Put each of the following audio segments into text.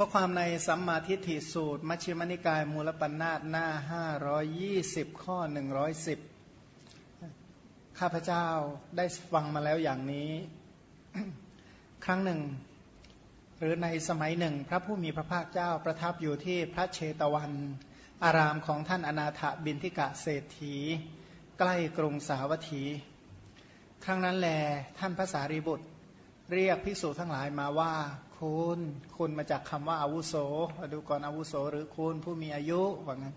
ข้อความในสัมมาทิฏฐิสูตร มัชฌิมนิกายมูลปัญนาตหน้า 520 ข้อ 110 ข้าพเจ้าได้ฟังมาแล้วอย่างนี้ ครั้งหนึ่ง หรือในสมัยหนึ่ง พระผู้มีพระภาคเจ้าประทับอยู่ที่พระเชตวัน อารามของท่านอนาถบินทิกะเศรษฐี ใกล้กรุงสาวัตถี ครั้งนั้นแลท่านพระสารีบุตร เรียกภิกษุทั้งหลายมาว่า คุณ คุณมาจากคำว่าอาวุโสดูก่อนอาวุโสหรือคุณผู้มีอายุว่างั้น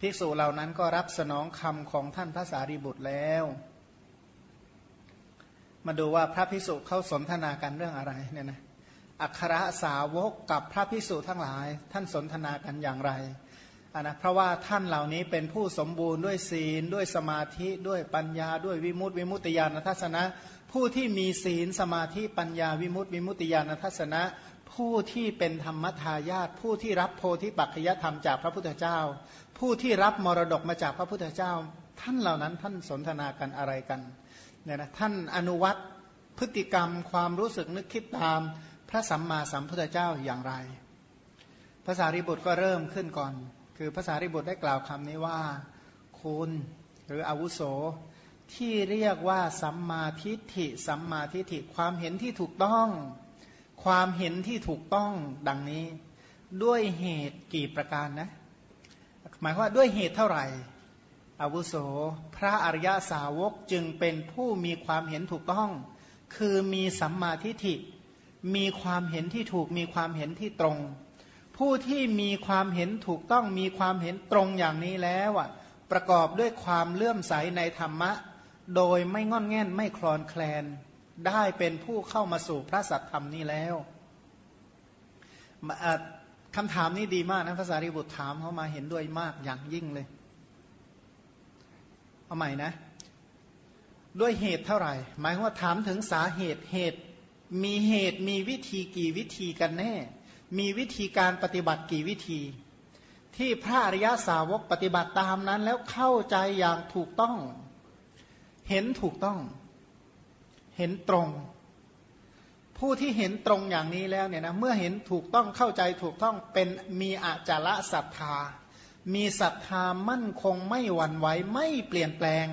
ภิกษุเหล่านั้นก็รับสนองคำของท่านพระสารีบุตรแล้ว มาดูว่าพระภิกษุเขาสนทนากันเรื่องอะไรเนี่ยนะอัครสาวกกับพระภิกษุทั้งหลาย ท่านสนทนากันอย่างไรอ่านะเพราะว่าท่านเหล่านี้เป็นผู้สมบูรณ์ด้วยศีล ด้วยสมาธิด้วยปัญญา ด้วยวิมุตติวิมุตติญาณทัศนะ ผู้ที่มีศีลสมาธิปัญญาวิมุตติวิมุตติญาณทัศนะ ผู้ที่เป็นธรรมทายาทผู้ที่รับโพธิปัจจยธรรมจากพระพุทธเจ้า ผู้ที่รับมรดกมาจากพระพุทธเจ้า ท่านเหล่านั้นท่านสนทนากันอะไรกันเนี่ยนะท่านอนุวัตพฤติกรรมความรู้สึกนึกคิดตามพระสัมมาสัมพุทธเจ้าอย่างไรภาษาริบุตรก็เริ่มขึ้นก่อน คือภาษาริบุตรได้กล่าวคำนี้ว่าคุณหรืออาวุโส ที่เรียกว่าสัมมาทิฏฐิสัมมาทิฏฐิความเห็นที่ถูกต้อง ความเห็นที่ถูกต้องดังนี้ ด้วยเหตุกี่ประการนะ หมายว่าด้วยเหตุเท่าไหร่อาวุโส พระอริยสาวกจึงเป็นผู้มีความเห็นถูกต้อง คือมีสัมมาทิฏฐิ มีความเห็นที่ถูกมีความเห็นที่ตรง ผู้ที่มีความเห็นถูกต้องมีความเห็นตรงอย่างนี้แล้วอะประกอบด้วยความเลื่อมใสในธรรมะ โดยไม่งอนแง่นไม่คลอนแคลน ได้เป็นผู้เข้ามาสู่พระสัตธรรมนี้แล้วคำถามนี้ดีมากนะภาษาริบุตรถามเขามาเห็นด้วยมากอย่างยิ่งเลย เอาใหม่นะ ด้วยเหตุเท่าไหร่ หมายว่าถามถึงสาเหตุเหตุ มีเหตุมีวิธีกี่วิธีกันแน่ มีวิธีการปฏิบัติกี่วิธี ที่พระอริยาสาวกปฏิบัติตามนั้นแล้วเข้าใจอย่างถูกต้อง เห็นถูกต้อง เห็นตรง ผู้ที่เห็นตรงอย่างนี้แล้วเนี่ยนะเมื่อเห็นถูกต้องเข้าใจถูกต้องเป็นมีอาจาระศรัทธา มีศรัทธามั่นคงไม่หวั่นไหวไม่เปลี่ยนแปลง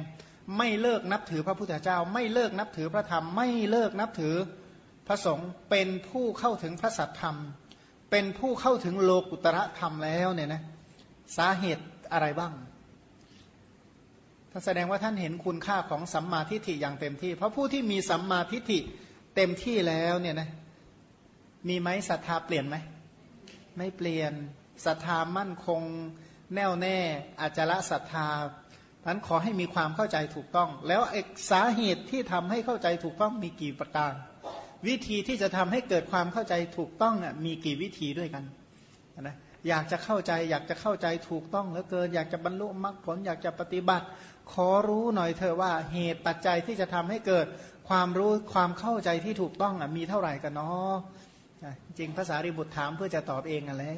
ไม่เลิกนับถือพระพุทธเจ้า ไม่เลิกนับถือพระธรรม ไม่เลิกนับถือพระสงฆ์เป็นผู้เข้าถึงพระสัทธรรม เป็นผู้เข้าถึงโลกุตระธรรมแล้วเนี่ยนะสาเหตุอะไรบ้าง ท่านแสดงว่าท่านเห็นคุณค่าของสัมมาทิฏฐิอย่างเต็มที่ เพราะผู้ที่มีสัมมาทิฏฐิเต็มที่แล้วเนี่ยนะมีไหมศรัทธาเปลี่ยนไหม ไม่เปลี่ยนศรัทธามั่นคง แน่วแน่อาจจะละศรัทธานั้นขอให้มีความเข้าใจถูกต้อง แล้วเอกสาเหตุที่ทำให้เข้าใจถูกต้องมีกี่ประการ วิธีที่จะทำให้เกิดความเข้าใจถูกต้องน่ะมีกี่วิธีด้วยกันนะ อยากจะเข้าใจ อยากจะเข้าใจถูกต้องเหลือเกิน อยากจะบรรลุมรรคผล อยากจะปฏิบัติ ขอรู้หน่อยเธอว่าเหตุปัจจัยที่จะทำให้เกิดความรู้ความเข้าใจที่ถูกต้องอะมีเท่าไหร่กันเนาะจริงภาษาริบุตรถามเพื่อจะตอบเองอะแหละ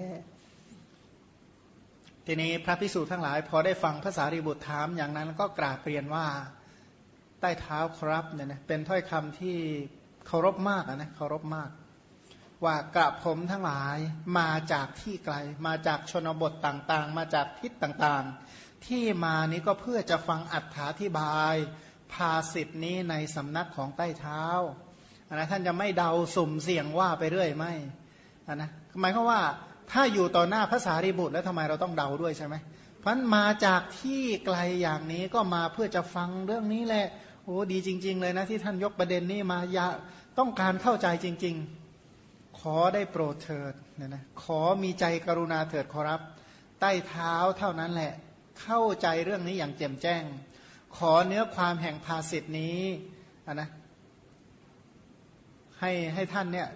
ทีนี้พระพิสูจน์ทั้งหลาย พอได้ฟังภาษาริบุตรถามอย่างนั้นก็กราบเรียนว่าใต้เท้าครับเนี่ยนะเป็นถ้อยคำที่เคารพมากนะเคารพมาก ว่ากระผมทั้งหลายมาจากที่ไกล มาจากชนบทต่างๆ มาจากทิศต่างๆ ที่มานี้ก็เพื่อจะฟังอัถาธิบาย ภาสิทธินี้ในสำนักของใต้เท้านนะท่านจะไม่เดาสุ่มเสี่ยงว่าไปเรื่อยไม่นนะหมายความว่าถ้าอยู่ต่อหน้าภาษารีบุตรแล้วทำไมเราต้องเดาด้วยใช่ไหมเพราะมาจากที่ไกลอย่างนี้ก็มาเพื่อจะฟังเรื่องนี้แหละโอ้ดีจริง ๆ เลยนะที่ท่านยกประเด็นนี้มาอยากต้องการเข้าใจจริง ๆ ขอได้โปรดเถิดเนี่ยนะขอมีใจกรุณาเถิดขอรับ ใต้เท้าเท่านั้นแหละ เข้าใจเรื่องนี้อย่างแจ่มแจ้ง ขอเนื้อความแห่งภาสิทธินี้นะให้ให้ท่านเนี่ย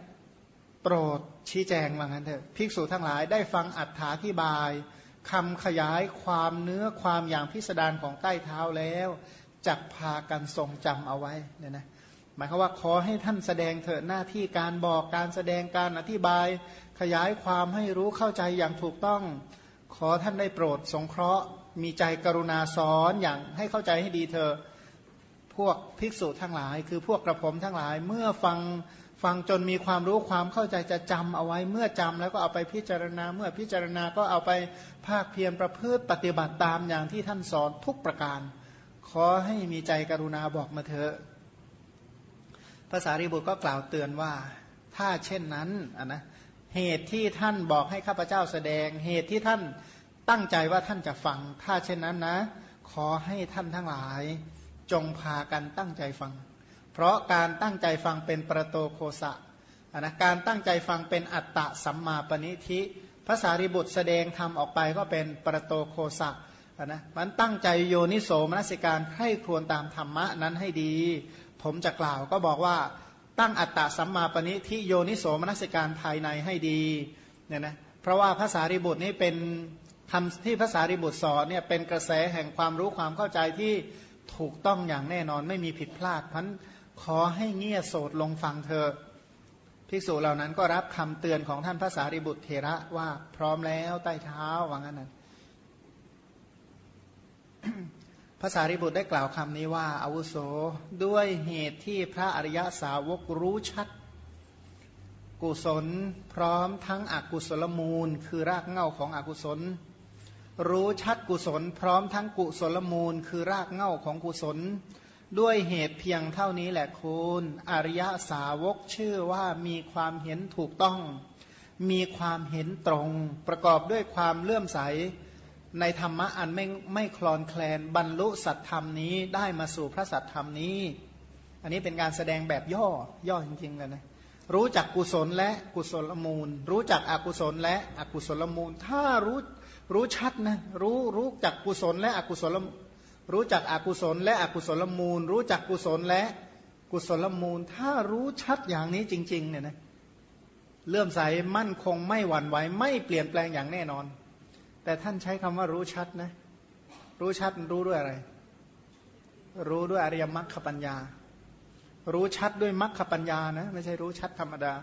โปรดชี้แจงว่างั้นเถอะภิกษุทั้งหลายได้ฟังอัฏฐาธิบายคำขยายความเนื้อความอย่างพิสดารของใต้เท้าแล้วจักพากันทรงจำเอาไว้เนี่ยนะ หมายความว่าขอให้ท่านแสดงเถิดหน้าที่การบอกการแสดงการอธิบาย ขยายความให้รู้เข้าใจอย่างถูกต้อง ขอท่านได้โปรดสงเคราะห์ มีใจกรุณาสอนอย่างให้เข้าใจให้ดีเธอะพวกภิกษุทั้งหลาย คือพวกกระผมทั้งหลาย เมื่อฟังฟังจนมีความรู้ความเข้าใจจะจำเอาไว้เมื่อจำแล้วก็เอาไปพิจารณา เมื่อพิจารณาก็เอาไปภาคเพียรประพฤติปฏิบัติตามอย่างที่ท่านสอนทุกประการ ขอให้มีใจกรุณาบอกมาเถอะ ภาษาริบุตรก็กล่าวเตือนว่า ถ้าเช่นนั้นนนะเหตุที่ท่านบอกให้ข้าพเจ้าแสดง เหตุที่ท่านตั้งใจว่าท่านจะฟัง ถ้าเช่นนั้นนะ ขอให้ท่านทั้งหลาย จงพากันตั้งใจฟัง เพราะการตั้งใจฟังเป็นประโตโคสะนะการตั้งใจฟังเป็นอัตตะสัมมาปณิธิภาษาริบุตรแสดงทำออกไปก็เป็นประโตโคสะนะมันตั้งใจโยนิโสมนสิการให้ควนตามธรรมะนั้นให้ดี ผมจะกล่าวก็บอกว่าตั้งอัตตาสัมมาปณิทิโยนิโสมนัสิการภายในให้ดีเนี่ยนะเพราะว่าภาษาริบุตรนี่เป็นคำที่ภาษาริบุตรสอนเนี่ยเป็นกระแสแห่งความรู้ความเข้าใจที่ถูกต้องอย่างแน่นอนไม่มีผิดพลาดพันขอให้เงี่ยโสดลงฟังเธอภิกษุเหล่านั้นก็รับคำเตือนของท่านภาษาริบุตรเทระว่าพร้อมแล้วใต้เท้าว่างั้นนั้น ภาษาริบุตรได้กล่าวคำนี้ว่าอาวุโสด้วยเหตุที่พระอริยสาวกรู้ชัด กุศลพร้อมทั้งอกุศลมูล คือรากเง่าของอกุศล รู้ชัดกุศล พร้อมทั้งกุศลมูล คือรากเง่าของกุศล ด้วยเหตุเพียงเท่านี้แหละคุณอริยสาวกชื่อว่ามีความเห็นถูกต้อง มีความเห็นตรง ประกอบด้วยความเลื่อมใส ในธรรมะอันไม่ไม่คลอนแคลนบรรลุสัตธรรมนี้ได้มาสู่พระสัตธรรมนี้ อันนี้เป็นการแสดงแบบย่อย่อจริงๆกันนะรู้จักกุศลและกุศลมูล รู้จักอกุศลและอกุศลมูล ถ้ารู้รู้ชัดนะรู้รู้จักกุศลและอกุศลรู้จักอกุศลและอกุศลมูล รู้จักกุศลและกุศลมูล ถ้ารู้ชัดอย่างนี้จริงๆเนี่ยนะเลื่อมใสมั่นคงไม่หวั่นไหวไม่เปลี่ยนแปลงอย่างแน่นอน แต่ท่านใช้คำว่ารู้ชัดนะ รู้ชัดรู้ด้วยอะไร รู้ด้วยอริยมรรคปัญญา รู้ชัดด้วยมรรคปัญญานะ ไม่ใช่รู้ชัดธรรมดา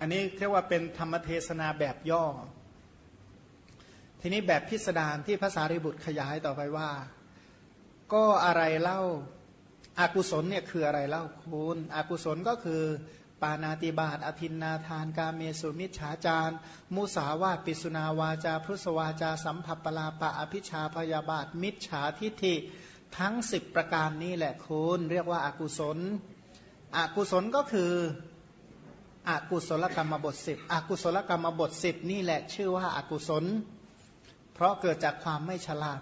อันนี้เรียกว่าเป็นธรรมเทศนาแบบย่อ ทีนี้แบบพิสดารที่ภาษาริบุตรขยายต่อไปว่า ก็อะไรเล่าอากุศลเนี่ยคืออะไรเล่าคุณอากุศลก็คือ ปานาติบาตอธินนาทาน กาเมสุมิจฉาจารมุสาวาตปิสุนาวาจา พุสวาจา สัมผัสปลาปะอภิชาพยาบาท มิจฉาทิฐิทั้งสิบประการนี้แหละคุณเรียกว่าอากุศล อกุศลก็คืออกุศลกรรมบทสิบอกุศลกรรมบทสิบนี่แหละชื่อว่าอากุศล เพราะเกิดจากความไม่ฉลาด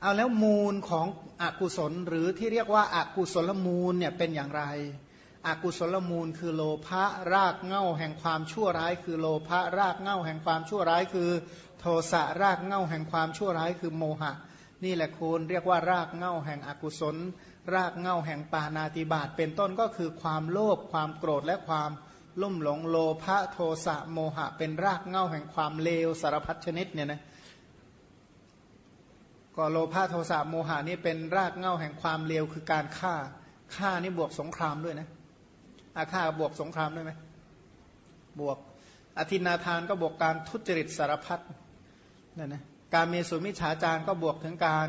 เอาแล้วมูลของอกุศลหรือที่เรียกว่าอากุศลมูลเนี่ยเป็นอย่างไร อกุศลมูลคือโลภะรากเง่าแห่งความชั่วร้าย คือโลภะรากเง่าแห่งความชั่วร้าย คือโทสะรากเง่าแห่งความชั่วร้ายคือโมหะ นี่แหละคุณเรียกว่ารากเง่าแห่งอกุศล รากเง่าแห่งปานาติบาตเป็นต้นก็คือความโลภความโกรธและความลุ่มหลงโลภะโทสะโมหะ เป็นรากเง่าแห่งความเลวสารพัดชนิดเนี่ยนะก็โลภะโทสะโมหะนี่เป็นรากเง่าแห่งความเลวคือการฆ่าฆ่านี่บวกสงครามด้วยนะ อาฆาตบวกสงครามได้ไหมบวกอธินาทานก็บวกการทุจริตสารพัดนั่นนะการเมสุมิฉาจารก็บวกถึงการ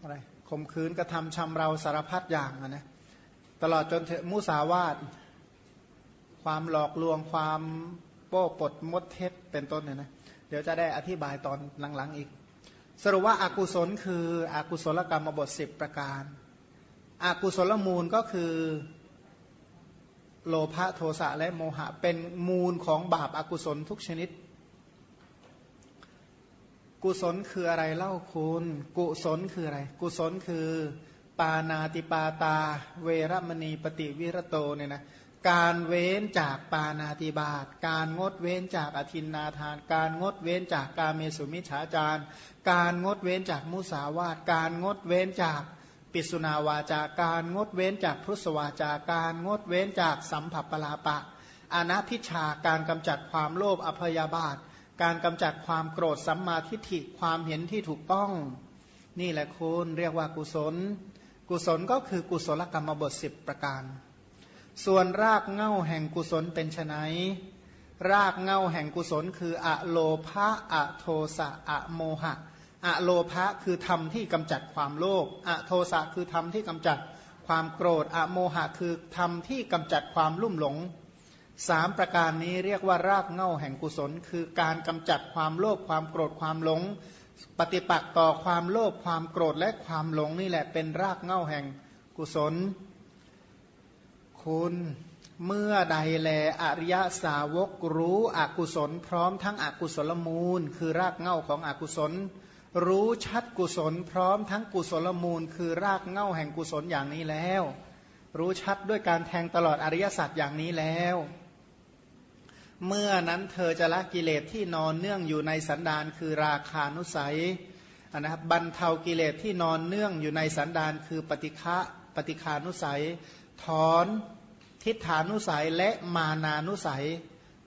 อะไรข่มขืนกระทำชำเราสารพัดอย่างนะตลอดจนมุสาวาทความหลอกลวงความโป้ปดมดเท็จเป็นต้นเนี่ยนะเดี๋ยวจะได้อธิบายตอนหลังๆอีก สรุปว่าอากุศลคืออากุศลกรรมบทสิบประการอากุศลมูลก็คือ โลภะโทสะและโมหะ เป็นมูลของบาปอากุศลทุกชนิด กุศลคืออะไรเล่าคุณ กุศลคืออะไร กุศลคือ ปานาติปาตา เวรมณีปฏิวิรโตเนี่ยนะการเว้นจากปานาติบาต การงดเว้นจากอธินนาทาน การงดเว้นจากกาเมสุมิฉาจาร การงดเว้นจากมุสาวาต การงดเว้นจาก ปิสุนาวาจาการงดเว้นจากพุทสวาจาการงดเว้นจากสัมผัสปลาปะอนัพิชาการกำจัดความโลภอภยาบาท การกำจัดความโกรธสัมมาทิฏฐิความเห็นที่ถูกต้อง นี่แหละคุณเรียกว่ากุศล กุศลก็คือกุศลกรรมบทสิบประการ ส่วนรากเง่าแห่งกุศลเป็นไนรากเง่าแห่งกุศลคืออะโลภะอะโทสะอะโมหะ อะโลภะคือธรรมที่กำจัดความโลภอะโทสะคือธรรมที่กำจัดความโกรธ อโมหะคือธรรมที่กำจัดความลุ่มหลงสามประการนี้เรียกว่ารากเง่าแห่งกุศล คือการกำจัดความโลภความโกรธความหลง ปฏิปักษ์ต่อความโลภความโกรธและความหลงนี่แหละเป็นรากเง่าแห่งกุศล คุณเมื่อใดแลอริยสาวกรู้อกุศล พร้อมทั้งอกุศลมูล คือรากเง่าของอกุศล รู้ชัดกุศลพร้อมทั้งกุศลมูล คือรากเง่าแห่งกุศลอย่างนี้แล้ว รู้ชัดด้วยการแทงตลอดอริยสัจอย่างนี้แล้ว เมื่อนั้นเธอจะละกิเลสที่นอนเนื่องอยู่ในสันดานคือราคานุสัยนะครับบรรเทากิเลสที่นอนเนื่องอยู่ในสันดานคือปฏิฆะปฏิคานุสัย ถอนทิฏฐานุสัยและมานานุสัย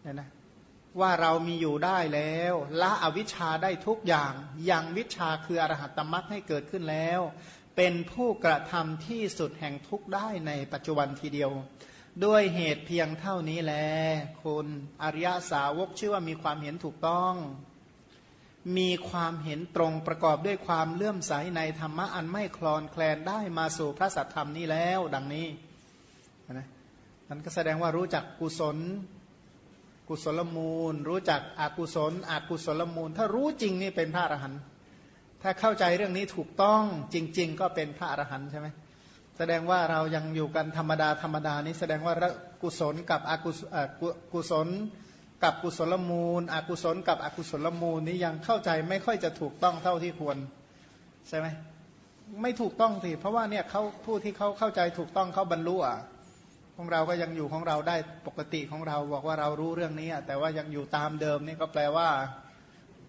เนี่ยนะ ว่าเรามีอยู่ได้แล้วละอวิชชาได้ทุกอย่างยังวิชาคืออรหัตตมรักให้เกิดขึ้นแล้ว เป็นผู้กระทำที่สุดแห่งทุกได้ในปัจจุบันทีเดียว ด้วยเหตุเพียงเท่านี้แลคุณอริยสาวกชื่อว่ามีความเห็นถูกต้อง มีความเห็นตรงประกอบด้วยความเลื่อมใสในธรรมะอันไม่คลอนแคลนได้มาสู่พระสัทธรรมนี้แล้ว ดังนี้นะมันก็แสดงว่ารู้จักกุศล กุศลมูล รู้จักอกุศลอกุศลมูล ถ้ารู้จริงนี่เป็นพระอรหันต์ถ้าเข้าใจเรื่องนี้ถูกต้องจริง ๆ ก็เป็นพระอรหันต์ใช่ไหมแสดงว่าเรายังอยู่กันธรรมดาธรรมดานี้แสดงว่ากุศลกับอกุศลกับกุศลมูล อกุศล กับอกุศลมูลนี้ยังเข้าใจไม่ค่อยจะถูกต้องเท่าที่ควรใช่ไหมไม่ถูกต้องสิเพราะว่าเนี่ยเขาผู้ที่เขาเข้าใจถูกต้องเขาบรรลุอะ ของเราก็ยังอยู่ของเราได้ปกติของเราบอกว่าเรารู้เรื่องนี้แต่ว่ายังอยู่ตามเดิมนี่ก็แปลว่า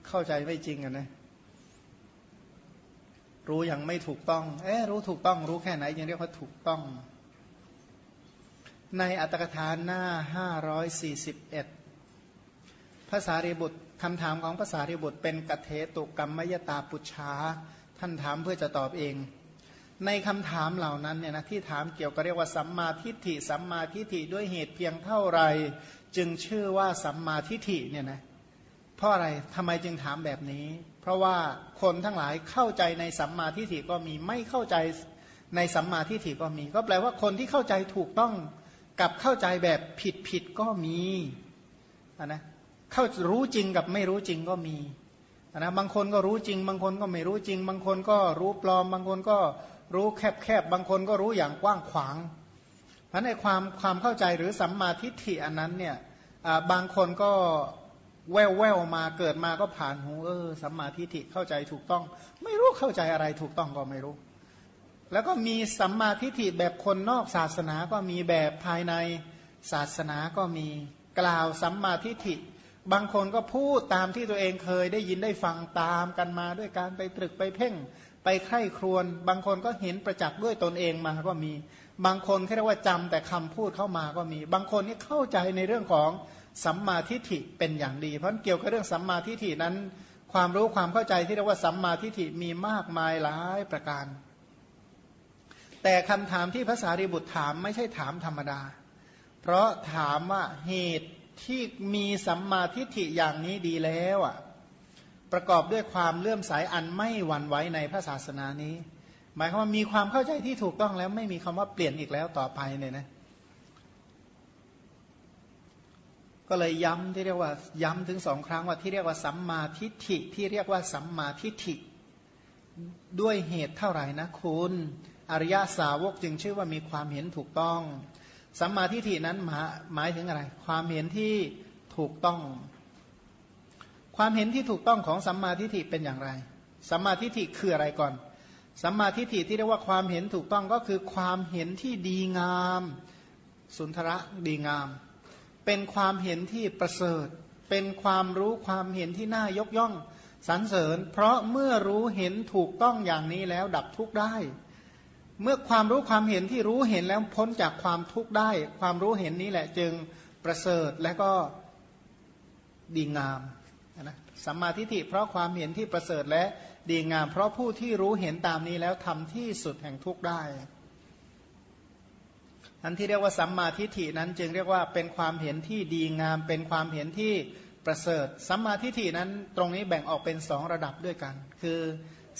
เข้าใจไม่จริงอะนะรู้ยังไม่ถูกต้อง เอ๊รู้ถูกต้องรู้แค่ไหนยังเรียกว่าถูกต้อง ในอัตถกถาหน้า 541 ภาษารีบุตรคำถามของภาษารีบุตรเป็นกเทตุกรรมมยตาปุชชา ท่านถามเพื่อจะตอบเอง ในคำถามเหล่านั้นเนี่ยนะที่ถามเกี่ยวกับเรียกว่าสัมมาทิฏฐิสัมมาทิฏฐิด้วยเหตุเพียงเท่าไร จึงชื่อว่าสัมมาทิฏฐิเนี่ยนะเพราะอะไรทำไมจึงถามแบบนี้ เพราะว่าคนทั้งหลายเข้าใจในสัมมาทิฏฐิก็มีไม่เข้าใจในสัมมาทิฏฐิก็มี ก็แปลว่าคนที่เข้าใจถูกต้องกับเข้าใจแบบผิดผิดก็มีนะเข้ารู้จริงกับไม่รู้จริงก็มีนะบางคนก็รู้จริง บางคนก็ไม่รู้จริง บางคนก็รู้ปลอม บางคนก็ รู้แคบแคบบางคนก็รู้อย่างกว้างขวางเพราะในความความเข้าใจหรือสัมมาทิฏฐิอันนั้นเนี่ยบางคนก็แววแววมาเกิดมาก็ผ่านหูเออสัมมาทิฏฐิเข้าใจถูกต้อง ไม่รู้เข้าใจอะไรถูกต้องก็ไม่รู้ แล้วก็มีสัมมาทิฏฐิแบบคนนอกศาสนาก็มีแบบภายในศาสนาก็มีกล่าวสัมมาทิฏฐิ บางคนก็พูดตามที่ตัวเองเคยได้ยินได้ฟังตามกันมาด้วยการไปตรึกไปเพ่ง ไปไข้ครวน บางคนก็เห็นประจักษ์ด้วยตนเองมาก็มี บางคนแค่เรียกว่าจำแต่คำพูดเข้ามาก็มี บางคนนี่เข้าใจในเรื่องของสัมมาทิฏฐิเป็นอย่างดี เพราะเกี่ยวกับเรื่องสัมมาทิฏฐินั้น ความรู้ความเข้าใจที่เรียกว่าสัมมาทิฏฐิมีมากมายหลายประการ แต่คำถามที่ภาษาริบุตรถามไม่ใช่ถามธรรมดา เพราะถามว่าเหตุที่มีสัมมาทิฏฐิอย่างนี้ดีแล้วอะ ประกอบด้วยความเลื่อมใสอันไม่หวั่นไหวในพระศาสนานี้ หมายความว่ามีความเข้าใจที่ถูกต้องแล้วไม่มีคำว่าเปลี่ยนอีกแล้วต่อไปเนี่ยนะก็เลยย้ำที่เรียกว่าย้ำถึงสองครั้งว่าที่เรียกว่าสัมมาทิฏฐิที่เรียกว่าสัมมาทิฏฐิด้วยเหตุเท่าไหร่นะคุณอริยสาวกจึงชื่อว่ามีความเห็นถูกต้อง สัมมาทิฏฐินั้นหมายหมายถึงอะไร ความเห็นที่ถูกต้อง ความเห็นที่ถูกต้องของสัมมาทิฏฐิเป็นอย่างไร สัมมาทิฏฐิคืออะไรก่อน สัมมาทิฏฐิที่เรียกว่าความเห็นถูกต้องก็คือความเห็นที่ดีงาม สุนทระดีงาม เป็นความเห็นที่ประเสริฐ เป็นความรู้ความเห็นที่น่ายกย่องสรรเสริญ เพราะเมื่อรู้เห็นถูกต้องอย่างนี้แล้วดับทุกข์ได้ เมื่อความรู้ความเห็นที่รู้เห็นแล้วพ้นจากความทุกข์ได้ ความรู้เห็นนี้แหละจึงประเสริฐและก็ดีงาม นะสัมมาทิฏฐิเพราะความเห็นที่ประเสริฐและดีงาม เพราะผู้ที่รู้เห็นตามนี้แล้วทำที่สุดแห่งทุกข์ได้อันที่เรียกว่าสัมมาทิฏฐินั้นจึงเรียกว่าเป็นความเห็นที่ดีงาม เป็นความเห็นที่ประเสริฐสัมมาทิฏฐินั้นตรงนี้แบ่งออกเป็นสองระดับด้วยกัน คือ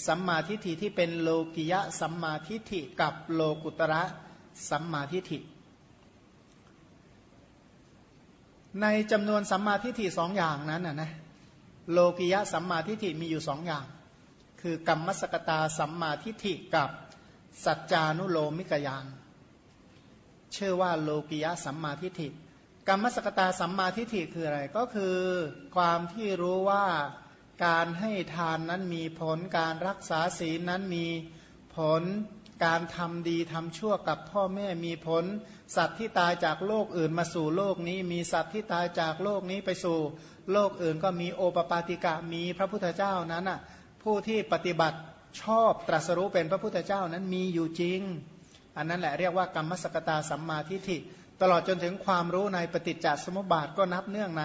สัมมาทิฏฐิที่เป็นโลกิยะสัมมาทิฏฐิกับโลกุตระสัมมาทิฏฐิ ในจำนวนสัมมาทิฏฐิสองอย่างนั้นนะนะ โลกิยะสัมมาทิฏฐิมีอยู่สองอย่าง คือกรรมสกตาสัมมาทิฏฐิกับสัจจานุโลมิกยานชื่อว่าโลกิยะสัมมาทิฏฐิ กรรมสกตาสัมมาทิฏฐิคืออะไร ก็คือความที่รู้ว่าการให้ทานนั้นมีผลการรักษาศีลนั้นมีผล การทำดีทำชั่วกับพ่อแม่มีผล สัตว์ที่ตายจากโลกอื่นมาสู่โลกนี้มีสัตว์ที่ตายจากโลกนี้ไปสู่โลกอื่นก็มีโอปปาติกะมีพระพุทธเจ้านั้นอะผู้ที่ปฏิบัติชอบตรัสรู้เป็นพระพุทธเจ้านั้นมีอยู่จริง อันนั้นแหละเรียกว่ากรรมสกตาสัมมาทิฏฐิตลอดจนถึงความรู้ในปฏิจจสมุปบาทก็นับเนื่องใน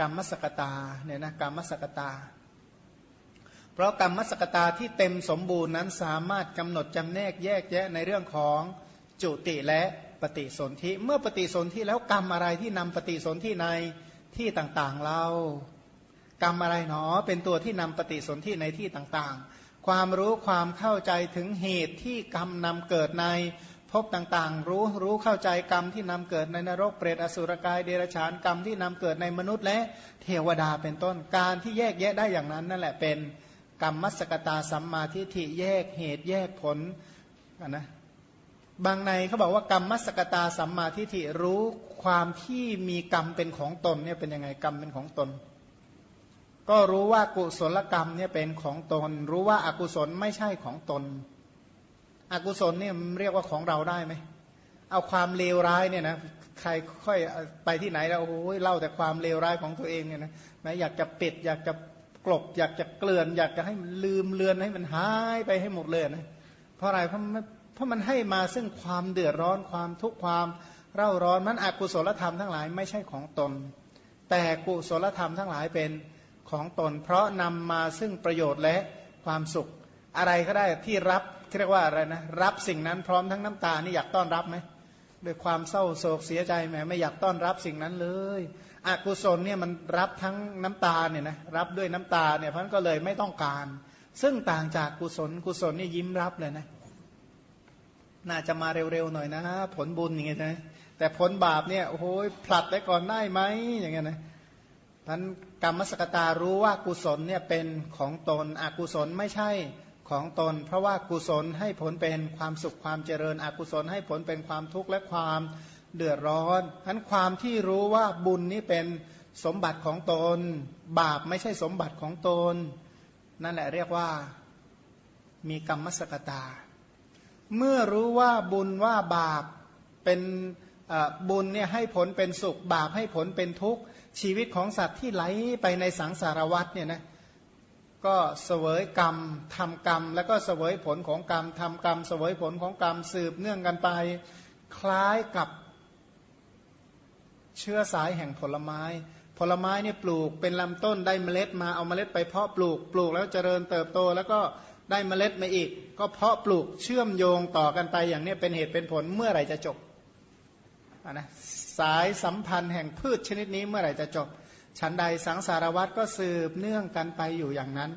กรรมสกตาเนี่ยนะกรรมสกตา เพราะกรรมสกตาที่เต็มสมบูรณ์นั้นสามารถกำหนดจำแนกแยกแยะในเรื่องของจุติและปฏิสนธิเมื่อปฏิสนธิแล้วกรรมอะไรที่นำปฏิสนธิในที่ต่างๆเรากรรมอะไรหนอเป็นตัวที่นำปฏิสนธิในที่ต่างๆ ความรู้ความเข้าใจถึงเหตุที่กรรมนำเกิดในพบต่างๆ รู้รู้เข้าใจกรรมที่นำเกิดในนรกเปรตอสุรกายเดรัจฉานกรรมที่นำเกิดในมนุษย์และเทวดาเป็นต้นการที่แยกแยะได้อย่างนั้นนั่นแหละเป็น กรรมมัสกตาสัมมาทิฏฐิแยกเหตุแยกผลนะบางในเขาบอกว่ากรรมมัสกตาสัมมาทิฏฐิรู้ความที่มีกรรมเป็นของตนเนี่ยเป็นยังไงกรรมเป็นของตน ก็รู้ว่ากุศลกรรมเนี่ยเป็นของตน รู้ว่าอากุศลไม่ใช่ของตน อกุศลเนี่ยเรียกว่าของเราได้ไหมเอาความเลวร้ายเนี่ยนะใครค่อยไปที่ไหนแล้วโอ้ยเล่าแต่ความเลวร้ายของตัวเองเนี่ยนะอยากจะปิดอยากจะ กลบอยากจะเกลื่อน อยากจะให้มันลืมเลือนให้มันหายไปให้หมดเลยนะเพราะอะไรเพราะเพราะมันให้มาซึ่งความเดือดร้อนความทุกข์ความเร่าร้อนมันอกุศลธรรมทั้งหลายไม่ใช่ของตน แต่กุศลธรรมทั้งหลายเป็นของตน เพราะนำมาซึ่งประโยชน์และความสุข อะไรก็ได้ที่รับเรียกว่าอะไรนะรับสิ่งนั้นพร้อมทั้งน้ำตานี่อยากต้อนรับไหม ด้วยความเศร้าโศกเสียใจแหมไม่อยากต้อนรับสิ่งนั้นเลยอกุศลเนี่ยมันรับทั้งน้ำตาเนี่ยนะรับด้วยน้ำตาเนี่ยเพราะนั้นก็เลยไม่ต้องการ ซึ่งต่างจากกุศลกุศลนี่ยิ้มรับเลยนะน่าจะมาเร็วๆหน่อยนะ ผลบุญอย่างเงี้ยใช่แต่ผลบาปเนี่ยโอ้โหผลัดไปก่อนได้ไหมอย่างเงี้ยนะพันกรรมสกตารู้ว่ากุศลเนี่ยเป็นของตนอกุศลไม่ใช่ ของตน เพราะว่ากุศลให้ผลเป็นความสุขความเจริญ อกุศลให้ผลเป็นความทุกข์และความเดือดร้อนทั้นความที่รู้ว่าบุญนี้เป็นสมบัติของตน บาปไม่ใช่สมบัติของตน นั่นแหละเรียกว่ามีกรรมสกตา เมื่อรู้ว่าบุญว่าบาปเป็นบุญเนี่ยให้ผลเป็นสุขบาปให้ผลเป็นทุกข์ชีวิตของสัตว์ที่ไหลไปในสังสารวัฏเนี่ยนะ ก็เสวยกรรมทำกรรม แล้วก็เสวยผลของกรรมทำกรรม เสวยผลของกรรมสืบเนื่องกันไป คล้ายกับเชื้อสายแห่งผลไม้ ผลไม้เนี่ยปลูกเป็นลำต้นได้เมล็ดมาเอาเมล็ดไปเพาะปลูกปลูกแล้วเจริญเติบโต แล้วก็ได้เมล็ดมาอีก ก็เพาะปลูกเชื่อมโยงต่อกันไปอย่างนี้เป็นเหตุเป็นผลเมื่อไหร่จะจบนะสายสัมพันธ์แห่งพืชชนิดนี้เมื่อไหร่จะจบ ฉันใดสังสารวัตรก็สืบเนื่องกันไปอยู่อย่างนั้น